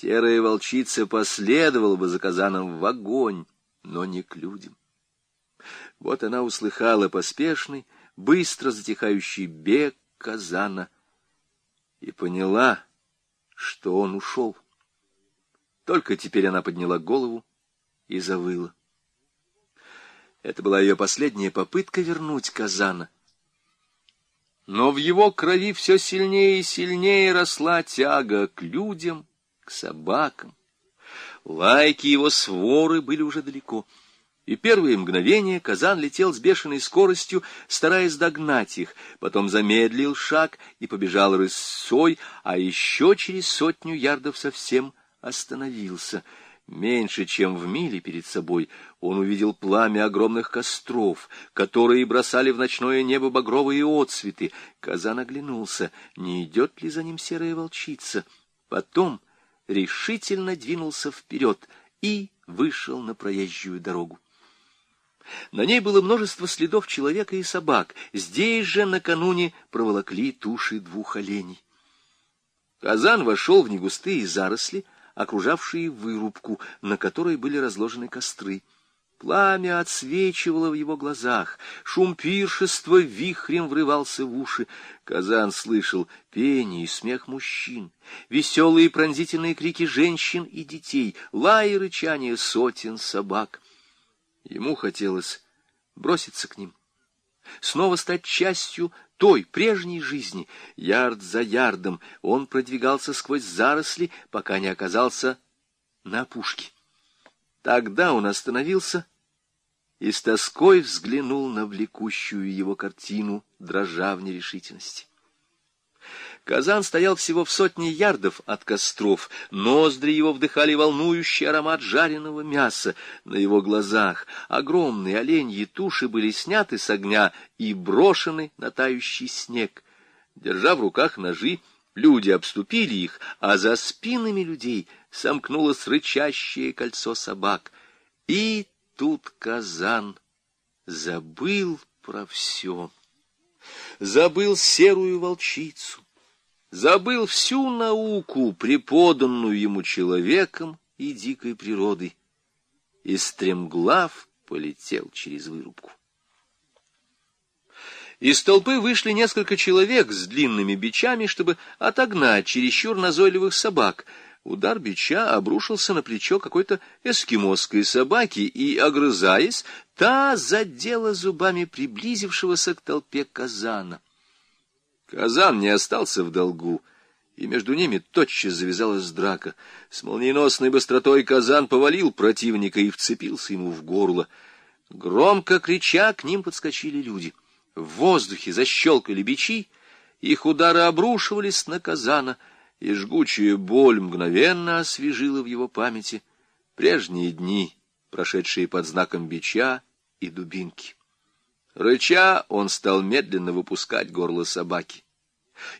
серая волчица последовала бы за казаном в огонь, но не к людям. Вот она услыхала поспешный, быстро затихающий бег казана и поняла, что он ушел. Только теперь она подняла голову и завыла. Это была ее последняя попытка вернуть казана. Но в его крови все сильнее и сильнее росла тяга к людям, к собакам. Лайки его своры были уже далеко — и первые мгновения Казан летел с бешеной скоростью, стараясь догнать их, потом замедлил шаг и побежал рысцой, а еще через сотню ярдов совсем остановился. Меньше чем в миле перед собой он увидел пламя огромных костров, которые бросали в ночное небо багровые отцветы. Казан оглянулся, не идет ли за ним серая волчица. Потом решительно двинулся вперед и вышел на проезжую дорогу. На ней было множество следов человека и собак. Здесь же накануне проволокли туши двух оленей. Казан вошел в негустые заросли, окружавшие вырубку, на которой были разложены костры. Пламя отсвечивало в его глазах, шум пиршества вихрем врывался в уши. Казан слышал пение и смех мужчин, веселые пронзительные крики женщин и детей, лай и рычание сотен собак. Ему хотелось броситься к ним, снова стать частью той прежней жизни. Ярд за ярдом он продвигался сквозь заросли, пока не оказался на опушке. Тогда он остановился и с тоской взглянул на влекущую его картину, дрожа в нерешительности. Казан стоял всего в сотне ярдов от костров. Ноздри его вдыхали волнующий аромат жареного мяса. На его глазах огромные оленьи туши были сняты с огня и брошены на тающий снег. Держа в руках ножи, люди обступили их, а за спинами людей сомкнулось рычащее кольцо собак. И тут Казан забыл про все. Забыл серую волчицу забыл всю науку, преподанную ему человеком и дикой природой, и стремглав полетел через вырубку. Из толпы вышли несколько человек с длинными бичами, чтобы отогнать чересчур назойливых собак. Удар бича обрушился на плечо какой-то эскимосской собаки, и, огрызаясь, та задела зубами приблизившегося к толпе казана. Казан не остался в долгу, и между ними тотчас завязалась драка. С молниеносной быстротой Казан повалил противника и вцепился ему в горло. Громко крича, к ним подскочили люди. В воздухе защелкали бичи, их удары обрушивались на Казана, и жгучая боль мгновенно освежила в его памяти прежние дни, прошедшие под знаком бича и дубинки. Рыча, он стал медленно выпускать горло собаки.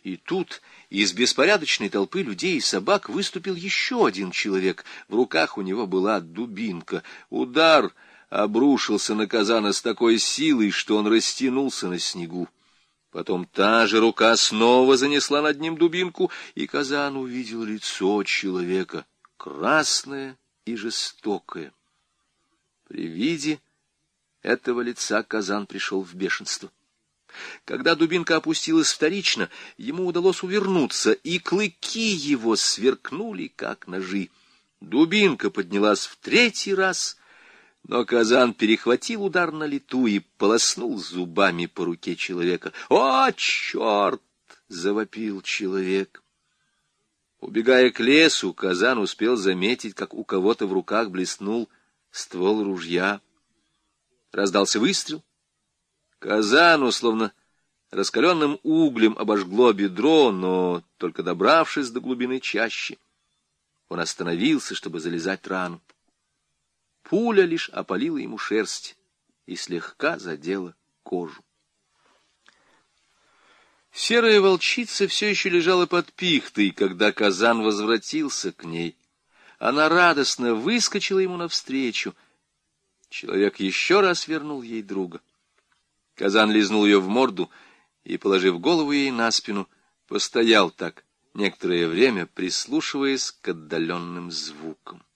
И тут из беспорядочной толпы людей и собак выступил еще один человек. В руках у него была дубинка. Удар обрушился на Казана с такой силой, что он растянулся на снегу. Потом та же рука снова занесла над ним дубинку, и Казан увидел лицо человека, красное и жестокое. При виде этого лица Казан пришел в бешенство. Когда дубинка опустилась вторично, ему удалось увернуться, и клыки его сверкнули, как ножи. Дубинка поднялась в третий раз, но Казан перехватил удар на лету и полоснул зубами по руке человека. «О, черт!» — завопил человек. Убегая к лесу, Казан успел заметить, как у кого-то в руках блеснул ствол ружья. Раздался выстрел. Казану, словно раскаленным углем, обожгло бедро, но, только добравшись до глубины чащи, он остановился, чтобы залезать рану. Пуля лишь опалила ему шерсть и слегка задела кожу. Серая волчица все еще лежала под пихтой, когда Казан возвратился к ней. Она радостно выскочила ему навстречу — Человек еще раз вернул ей друга. Казан лизнул ее в морду и, положив голову ей на спину, постоял так некоторое время прислушиваясь к отдаленным звукам.